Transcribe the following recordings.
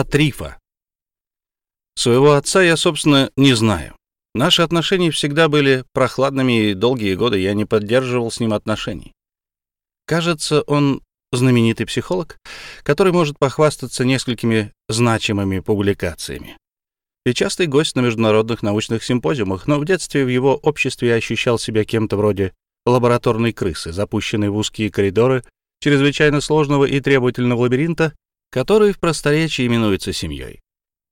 от рифа. Своего отца я, собственно, не знаю. Наши отношения всегда были прохладными, и долгие годы я не поддерживал с ним отношений. Кажется, он знаменитый психолог, который может похвастаться несколькими значимыми публикациями. И частый гость на международных научных симпозиумах, но в детстве в его обществе я ощущал себя кем-то вроде лабораторной крысы, запущенной в узкие коридоры чрезвычайно сложного и требовательного лабиринта, который в просторечии именуется семьей.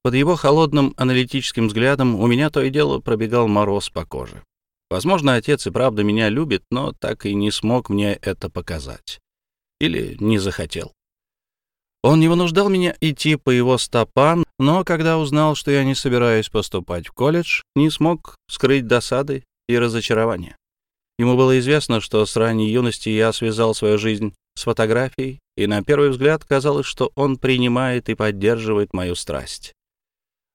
Под его холодным аналитическим взглядом у меня то и дело пробегал мороз по коже. Возможно, отец и правда меня любит, но так и не смог мне это показать. Или не захотел. Он не вынуждал меня идти по его стопам, но когда узнал, что я не собираюсь поступать в колледж, не смог скрыть досады и разочарования. Ему было известно, что с ранней юности я связал свою жизнь с фотографией, и на первый взгляд казалось, что он принимает и поддерживает мою страсть.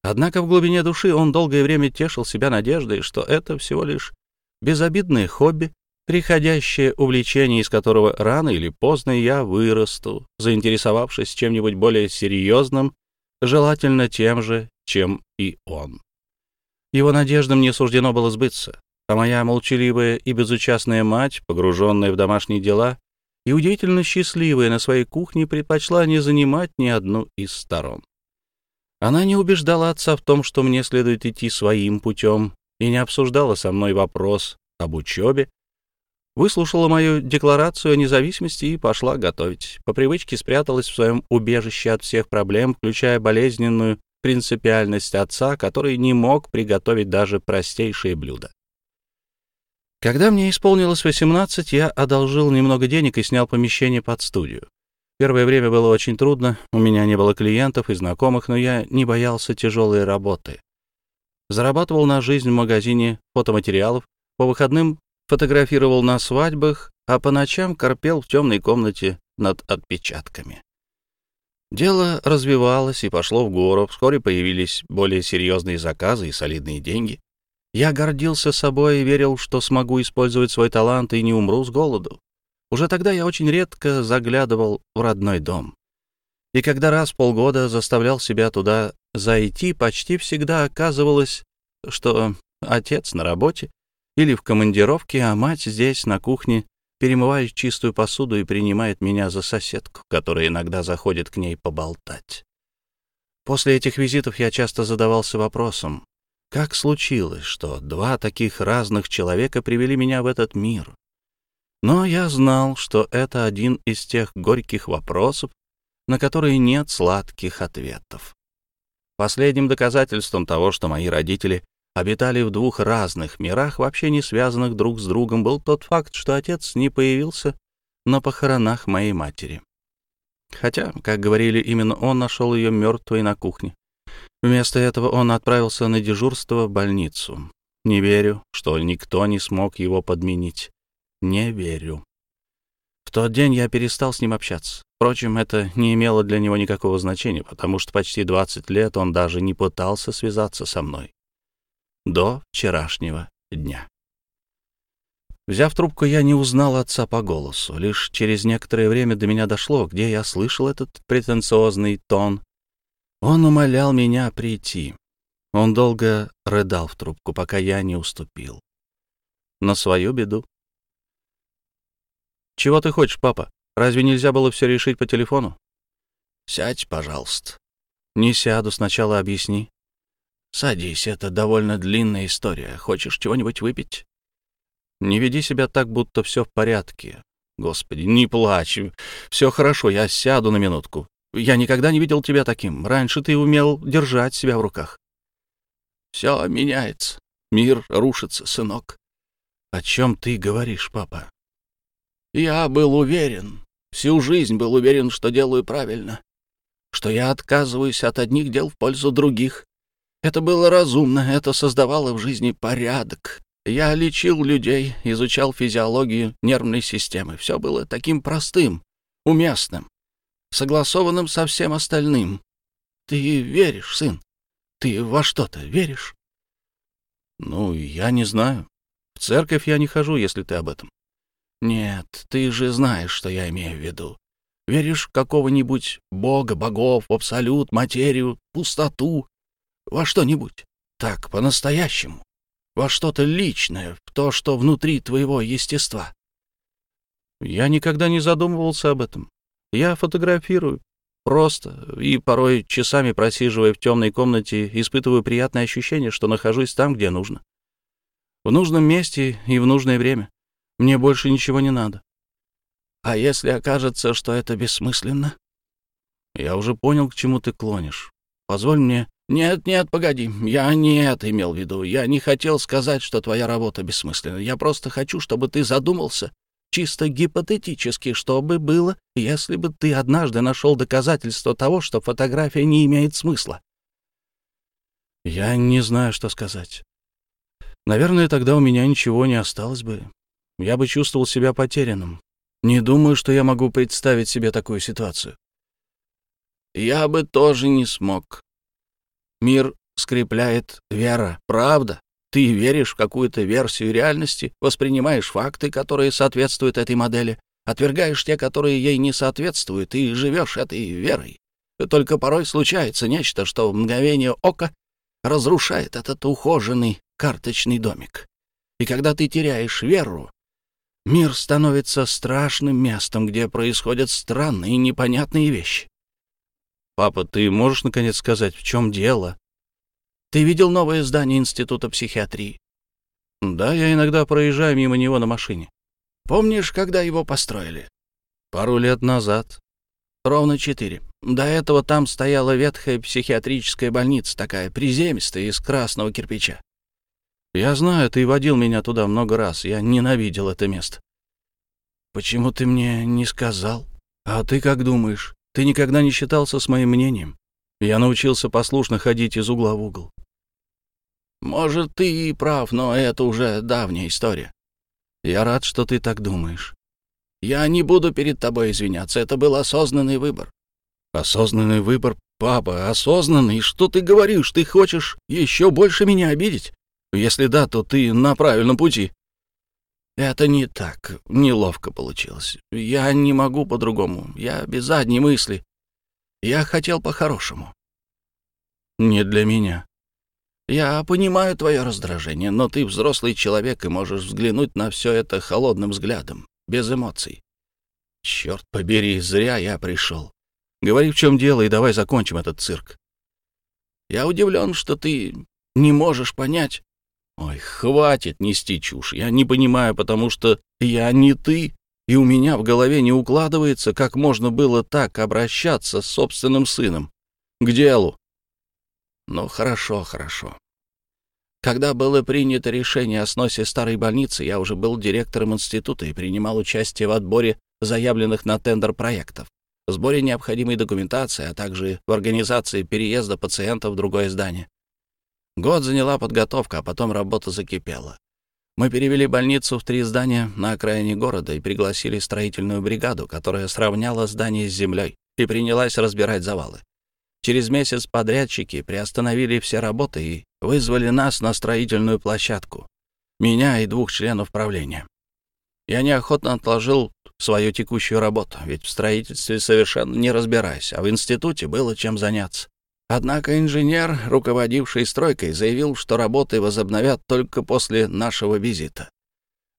Однако в глубине души он долгое время тешил себя надеждой, что это всего лишь безобидное хобби, приходящее увлечение, из которого рано или поздно я вырасту, заинтересовавшись чем-нибудь более серьезным, желательно тем же, чем и он. Его надеждам не суждено было сбыться, а моя молчаливая и безучастная мать, погруженная в домашние дела и удивительно счастливая на своей кухне, предпочла не занимать ни одну из сторон. Она не убеждала отца в том, что мне следует идти своим путем, и не обсуждала со мной вопрос об учебе, выслушала мою декларацию о независимости и пошла готовить. По привычке спряталась в своем убежище от всех проблем, включая болезненную принципиальность отца, который не мог приготовить даже простейшие блюда. Когда мне исполнилось 18, я одолжил немного денег и снял помещение под студию. Первое время было очень трудно, у меня не было клиентов и знакомых, но я не боялся тяжелой работы. Зарабатывал на жизнь в магазине фотоматериалов, по выходным фотографировал на свадьбах, а по ночам корпел в темной комнате над отпечатками. Дело развивалось и пошло в гору, вскоре появились более серьезные заказы и солидные деньги. Я гордился собой и верил, что смогу использовать свой талант и не умру с голоду. Уже тогда я очень редко заглядывал в родной дом. И когда раз в полгода заставлял себя туда зайти, почти всегда оказывалось, что отец на работе или в командировке, а мать здесь, на кухне, перемывает чистую посуду и принимает меня за соседку, которая иногда заходит к ней поболтать. После этих визитов я часто задавался вопросом, как случилось, что два таких разных человека привели меня в этот мир? Но я знал, что это один из тех горьких вопросов, на которые нет сладких ответов. Последним доказательством того, что мои родители обитали в двух разных мирах, вообще не связанных друг с другом, был тот факт, что отец не появился на похоронах моей матери. Хотя, как говорили, именно он нашел ее мертвой на кухне. Вместо этого он отправился на дежурство в больницу. Не верю, что никто не смог его подменить. Не верю. В тот день я перестал с ним общаться. Впрочем, это не имело для него никакого значения, потому что почти 20 лет он даже не пытался связаться со мной до вчерашнего дня. Взяв трубку, я не узнал отца по голосу. Лишь через некоторое время до меня дошло, где я слышал этот претенциозный тон. Он умолял меня прийти. Он долго рыдал в трубку, пока я не уступил. На свою беду. «Чего ты хочешь, папа? Разве нельзя было все решить по телефону?» «Сядь, пожалуйста». «Не сяду, сначала объясни». «Садись, это довольно длинная история. Хочешь чего-нибудь выпить?» «Не веди себя так, будто все в порядке. Господи, не плачь. Все хорошо, я сяду на минутку. Я никогда не видел тебя таким. Раньше ты умел держать себя в руках». «Все меняется. Мир рушится, сынок». «О чем ты говоришь, папа?» «Я был уверен, всю жизнь был уверен, что делаю правильно, что я отказываюсь от одних дел в пользу других, это было разумно, это создавало в жизни порядок. Я лечил людей, изучал физиологию нервной системы. Все было таким простым, уместным, согласованным со всем остальным. Ты веришь, сын? Ты во что-то веришь? Ну, я не знаю. В церковь я не хожу, если ты об этом. Нет, ты же знаешь, что я имею в виду. Веришь в какого-нибудь бога, богов, абсолют, материю, пустоту, во что-нибудь. Так, по-настоящему. Во что-то личное, в то, что внутри твоего естества. Я никогда не задумывался об этом. Я фотографирую, просто, и порой часами просиживая в темной комнате, испытываю приятное ощущение, что нахожусь там, где нужно. В нужном месте и в нужное время. Мне больше ничего не надо. А если окажется, что это бессмысленно? Я уже понял, к чему ты клонишь. Позволь мне... Нет, нет, погоди. Я не это имел в виду. Я не хотел сказать, что твоя работа бессмысленна. Я просто хочу, чтобы ты задумался чисто гипотетически, что бы было, если бы ты однажды нашел доказательство того, что фотография не имеет смысла. Я не знаю, что сказать. Наверное, тогда у меня ничего не осталось бы. Я бы чувствовал себя потерянным. Не думаю, что я могу представить себе такую ситуацию. Я бы тоже не смог. Мир скрепляет вера, правда. Ты веришь в какую-то версию реальности, воспринимаешь факты, которые соответствуют этой модели, отвергаешь те, которые ей не соответствуют, и живешь этой верой. Только порой случается нечто, что в мгновение ока разрушает этот ухоженный карточный домик. И когда ты теряешь веру, Мир становится страшным местом, где происходят странные и непонятные вещи. Папа, ты можешь наконец сказать, в чем дело? Ты видел новое здание Института психиатрии? Да, я иногда проезжаю мимо него на машине. Помнишь, когда его построили? Пару лет назад. Ровно четыре. До этого там стояла ветхая психиатрическая больница, такая приземистая, из красного кирпича. Я знаю, ты водил меня туда много раз. Я ненавидел это место. Почему ты мне не сказал? А ты как думаешь? Ты никогда не считался с моим мнением? Я научился послушно ходить из угла в угол. Может, ты и прав, но это уже давняя история. Я рад, что ты так думаешь. Я не буду перед тобой извиняться. Это был осознанный выбор. Осознанный выбор, папа, осознанный. Что ты говоришь? Ты хочешь еще больше меня обидеть? Если да, то ты на правильном пути. Это не так. Неловко получилось. Я не могу по-другому. Я без задней мысли. Я хотел по-хорошему. Не для меня. Я понимаю твое раздражение, но ты взрослый человек и можешь взглянуть на все это холодным взглядом, без эмоций. Черт побери, зря я пришел. Говори, в чем дело, и давай закончим этот цирк. Я удивлен, что ты не можешь понять, Ой, хватит нести чушь. Я не понимаю, потому что я не ты, и у меня в голове не укладывается, как можно было так обращаться с собственным сыном. К делу. Ну, хорошо, хорошо. Когда было принято решение о сносе старой больницы, я уже был директором института и принимал участие в отборе заявленных на тендер проектов, сборе необходимой документации, а также в организации переезда пациентов в другое здание. Год заняла подготовка, а потом работа закипела. Мы перевели больницу в три здания на окраине города и пригласили строительную бригаду, которая сравняла здание с землей и принялась разбирать завалы. Через месяц подрядчики приостановили все работы и вызвали нас на строительную площадку, меня и двух членов правления. Я неохотно отложил свою текущую работу, ведь в строительстве совершенно не разбираюсь, а в институте было чем заняться. Однако инженер, руководивший стройкой, заявил, что работы возобновят только после нашего визита.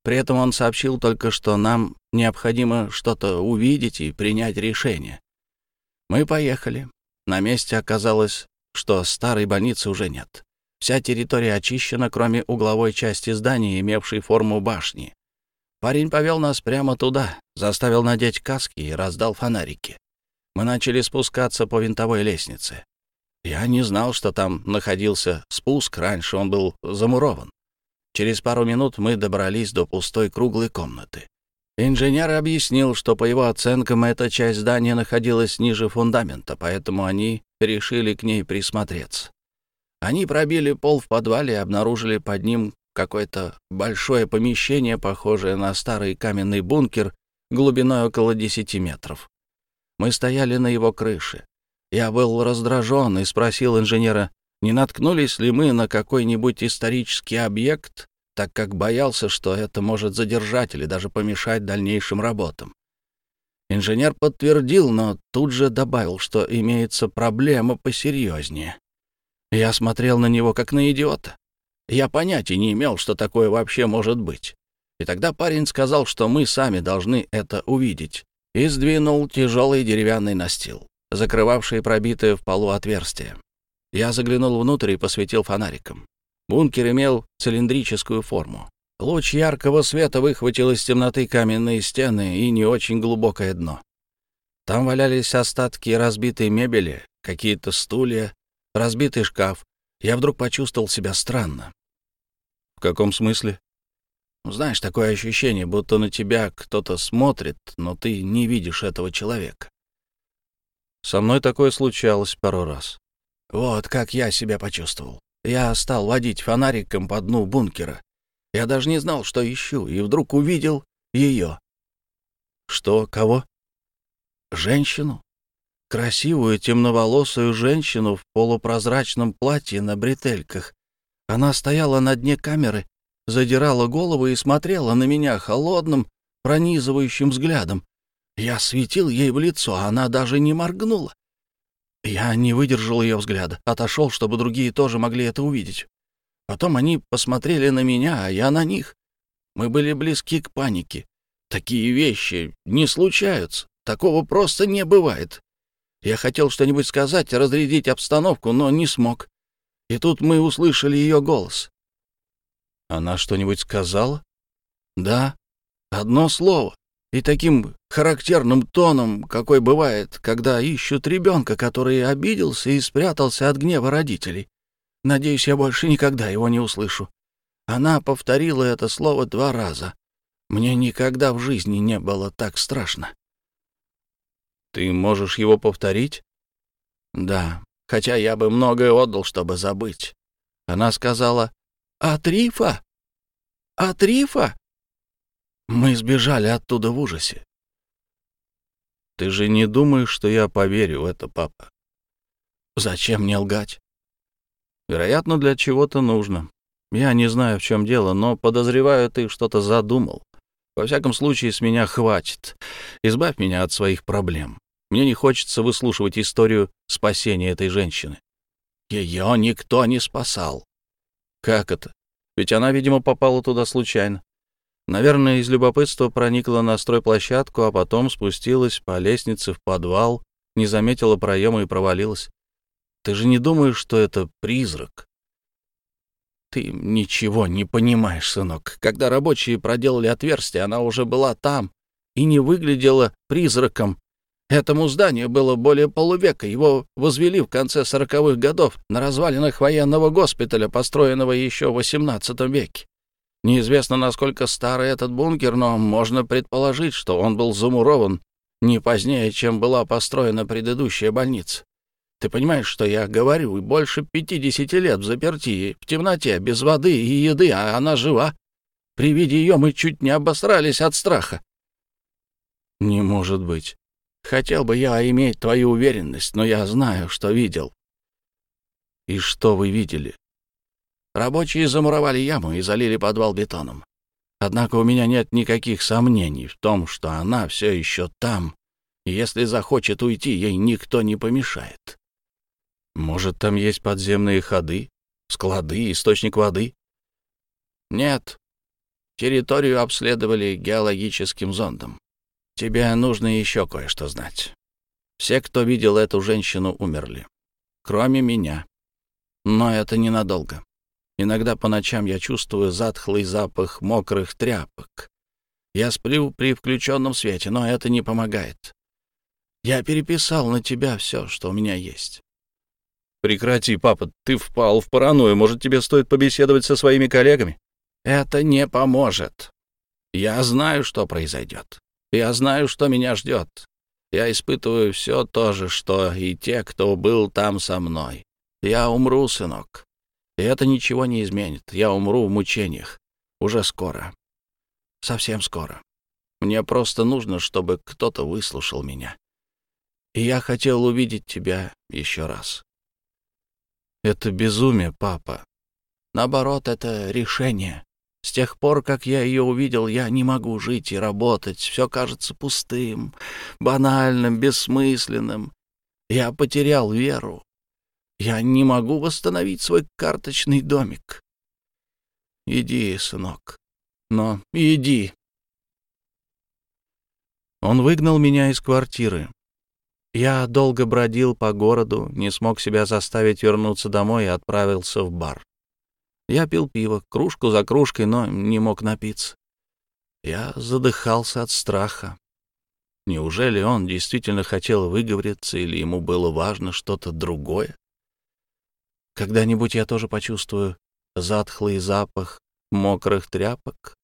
При этом он сообщил только, что нам необходимо что-то увидеть и принять решение. Мы поехали. На месте оказалось, что старой больницы уже нет. Вся территория очищена, кроме угловой части здания, имевшей форму башни. Парень повел нас прямо туда, заставил надеть каски и раздал фонарики. Мы начали спускаться по винтовой лестнице. Я не знал, что там находился спуск, раньше он был замурован. Через пару минут мы добрались до пустой круглой комнаты. Инженер объяснил, что по его оценкам эта часть здания находилась ниже фундамента, поэтому они решили к ней присмотреться. Они пробили пол в подвале и обнаружили под ним какое-то большое помещение, похожее на старый каменный бункер глубиной около 10 метров. Мы стояли на его крыше. Я был раздражен и спросил инженера, не наткнулись ли мы на какой-нибудь исторический объект, так как боялся, что это может задержать или даже помешать дальнейшим работам. Инженер подтвердил, но тут же добавил, что имеется проблема посерьезнее. Я смотрел на него как на идиота. Я понятия не имел, что такое вообще может быть. И тогда парень сказал, что мы сами должны это увидеть, и сдвинул тяжелый деревянный настил, закрывавший пробитое в полу отверстие. Я заглянул внутрь и посветил фонариком. Бункер имел цилиндрическую форму. Луч яркого света выхватил из темноты каменные стены и не очень глубокое дно. Там валялись остатки разбитой мебели, какие-то стулья, разбитый шкаф. Я вдруг почувствовал себя странно. В каком смысле? Знаешь, такое ощущение, будто на тебя кто-то смотрит, но ты не видишь этого человека. Со мной такое случалось пару раз. Вот как я себя почувствовал. Я стал водить фонариком по дну бункера. Я даже не знал, что ищу, и вдруг увидел ее. Что? Кого? Женщину. Красивую темноволосую женщину в полупрозрачном платье на бретельках. Она стояла на дне камеры, задирала голову и смотрела на меня холодным, пронизывающим взглядом. Я светил ей в лицо, а она даже не моргнула. Я не выдержал ее взгляда, отошел, чтобы другие тоже могли это увидеть. Потом они посмотрели на меня, а я на них. Мы были близки к панике. Такие вещи не случаются. Такого просто не бывает. Я хотел что-нибудь сказать, разрядить обстановку, но не смог. И тут мы услышали ее голос. Она что-нибудь сказала? Да, одно слово. И таким характерным тоном, какой бывает, когда ищут ребенка, который обиделся и спрятался от гнева родителей. Надеюсь, я больше никогда его не услышу. Она повторила это слово два раза. Мне никогда в жизни не было так страшно. Ты можешь его повторить? Да, хотя я бы многое отдал, чтобы забыть. Она сказала «От рифа? От рифа?» Мы сбежали оттуда в ужасе. Ты же не думаешь, что я поверю в это, папа? Зачем мне лгать? Вероятно, для чего-то нужно. Я не знаю, в чем дело, но подозреваю, ты что-то задумал. Во всяком случае, с меня хватит. Избавь меня от своих проблем. Мне не хочется выслушивать историю спасения этой женщины. Ее никто не спасал. Как это? Ведь она, видимо, попала туда случайно. Наверное, из любопытства проникла на стройплощадку, а потом спустилась по лестнице в подвал, не заметила проема и провалилась. Ты же не думаешь, что это призрак? Ты ничего не понимаешь, сынок. Когда рабочие проделали отверстие, она уже была там и не выглядела призраком. Этому зданию было более полувека. Его возвели в конце сороковых годов на развалинах военного госпиталя, построенного еще в XVIII веке. Неизвестно, насколько старый этот бункер, но можно предположить, что он был замурован не позднее, чем была построена предыдущая больница. Ты понимаешь, что я говорю? Больше пятидесяти лет в заперти, в темноте, без воды и еды, а она жива. При виде ее мы чуть не обосрались от страха. Не может быть. Хотел бы я иметь твою уверенность, но я знаю, что видел. И что вы видели? Рабочие замуровали яму и залили подвал бетоном. Однако у меня нет никаких сомнений в том, что она все еще там, и если захочет уйти, ей никто не помешает. Может, там есть подземные ходы, склады, источник воды? Нет. Территорию обследовали геологическим зондом. Тебе нужно еще кое-что знать. Все, кто видел эту женщину, умерли. Кроме меня. Но это ненадолго. Иногда по ночам я чувствую затхлый запах мокрых тряпок. Я сплю при включенном свете, но это не помогает. Я переписал на тебя все, что у меня есть. Прекрати, папа, ты впал в паранойю. Может, тебе стоит побеседовать со своими коллегами? Это не поможет. Я знаю, что произойдет. Я знаю, что меня ждет. Я испытываю все то же, что и те, кто был там со мной. Я умру, сынок. И это ничего не изменит. Я умру в мучениях. Уже скоро. Совсем скоро. Мне просто нужно, чтобы кто-то выслушал меня. И я хотел увидеть тебя еще раз. Это безумие, папа. Наоборот, это решение. С тех пор, как я ее увидел, я не могу жить и работать. Все кажется пустым, банальным, бессмысленным. Я потерял веру. Я не могу восстановить свой карточный домик. Иди, сынок, но иди. Он выгнал меня из квартиры. Я долго бродил по городу, не смог себя заставить вернуться домой и отправился в бар. Я пил пиво, кружку за кружкой, но не мог напиться. Я задыхался от страха. Неужели он действительно хотел выговориться или ему было важно что-то другое? Когда-нибудь я тоже почувствую затхлый запах мокрых тряпок,